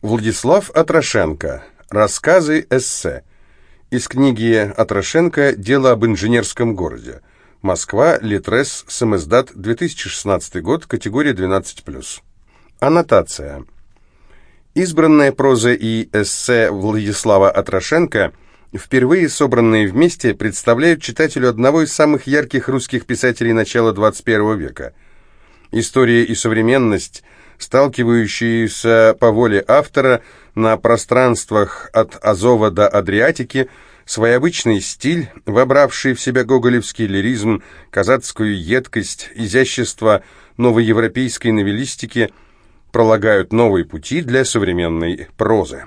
Владислав Атрошенко. Рассказы-эссе. Из книги Атрошенко «Дело об инженерском городе». Москва, Литрес, Самиздат, 2016 год, категория 12+. Аннотация. Избранная проза и эссе Владислава Атрошенко, впервые собранные вместе, представляют читателю одного из самых ярких русских писателей начала XXI века. История и современность – сталкивающиеся по воле автора на пространствах от Азова до Адриатики, свой обычный стиль, вобравший в себя гоголевский лиризм, казацкую едкость, изящество новоевропейской новеллистики, пролагают новые пути для современной прозы.